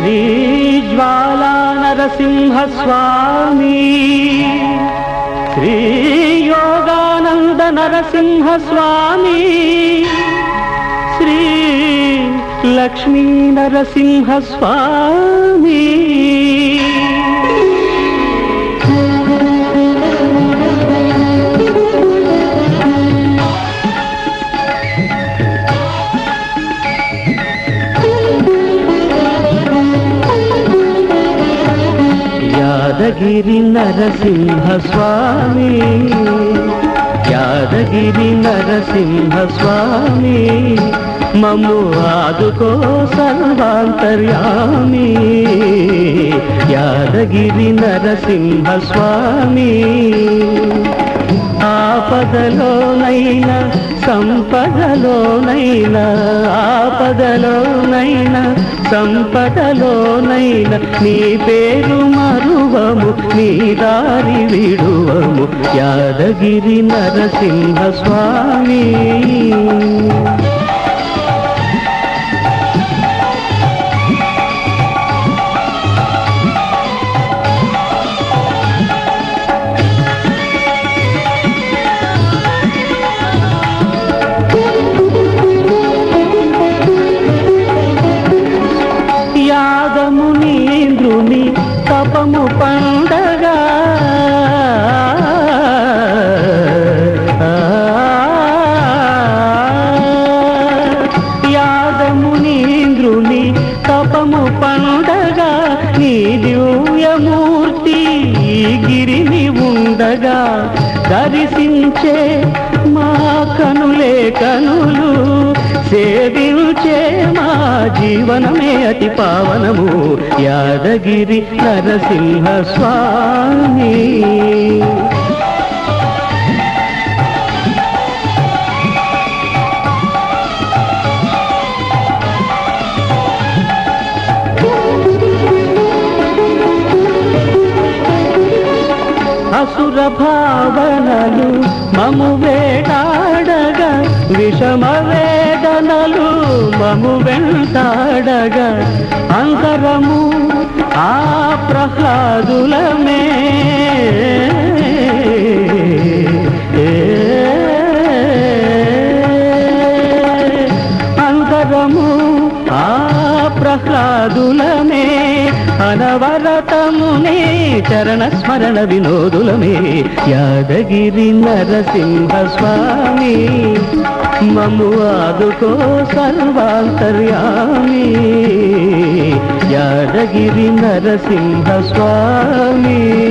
శ్రీ జ్వాలా నరసింహ శ్రీ యోగానంద నరసింహస్వామి. శ్రీ లక్ష్మీ నరసింహ యాదగిరి నరసింహ స్వామి యాదగిరి నరసింహ స్వామి మము ఆదుకో సర్వాంతర్యామి. యాదగిరి నరసింహ స్వామి ఆపదలోనైనా సంపదలోనైనా ఆపదలోనైనా సంపదలోనైన నీ పేరు మరువము నీ దారి విడువము. యాదగిరి నరసింహ స్వామి. ఉండగా దర్శించే మా కనులే కనులు సేవించే మా జీవనమే అతి పావనము. యాదగిరి నరసింహ స్వామి. అసుర భావనలు మము వేటాడగా విషమ వేదనలు మము వెంటాడగా అంతరము ఆ ప్రహ్లాదులమే అంతరము ఆ ప్రహ్లాదులమే అనవరతమునే చరణ స్మరణ వినోదులమే. యాదగిరి నరసింహ స్వామి మము ఆదుకో సర్వాంతర్యామి. యాదగిరి నరసింహ స్వామి